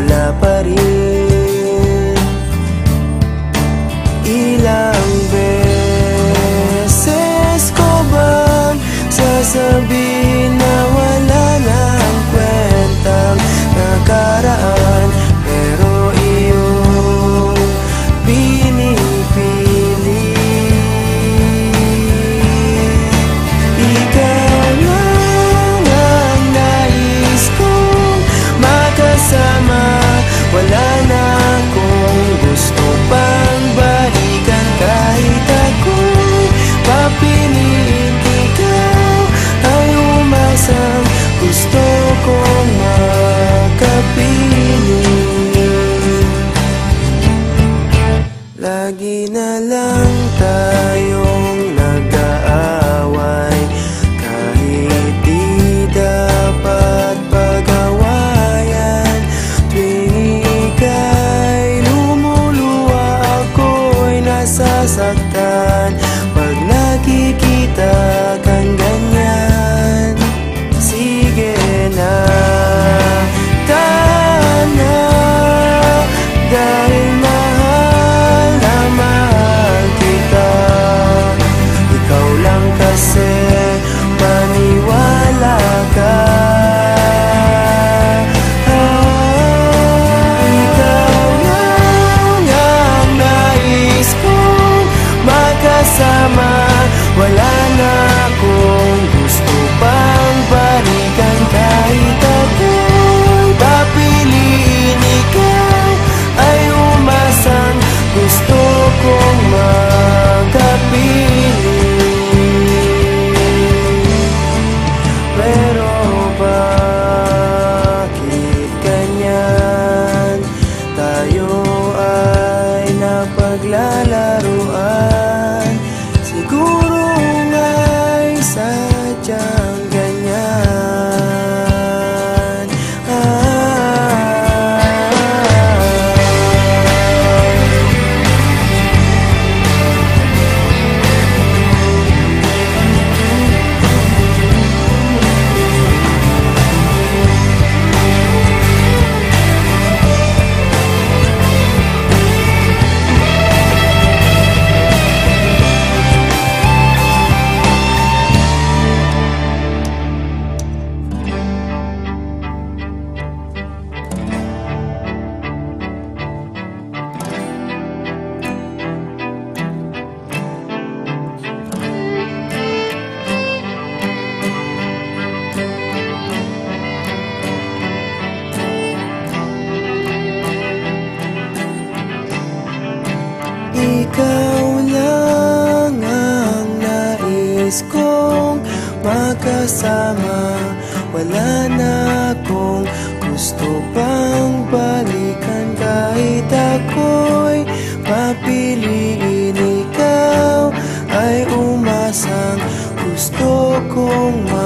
wala pa kalimutan Pag nakikita ka nais kong makasama. Wala na akong gusto pang balikan. Kahit ako'y mapiliin Ikaw ay umasang gusto kong makasama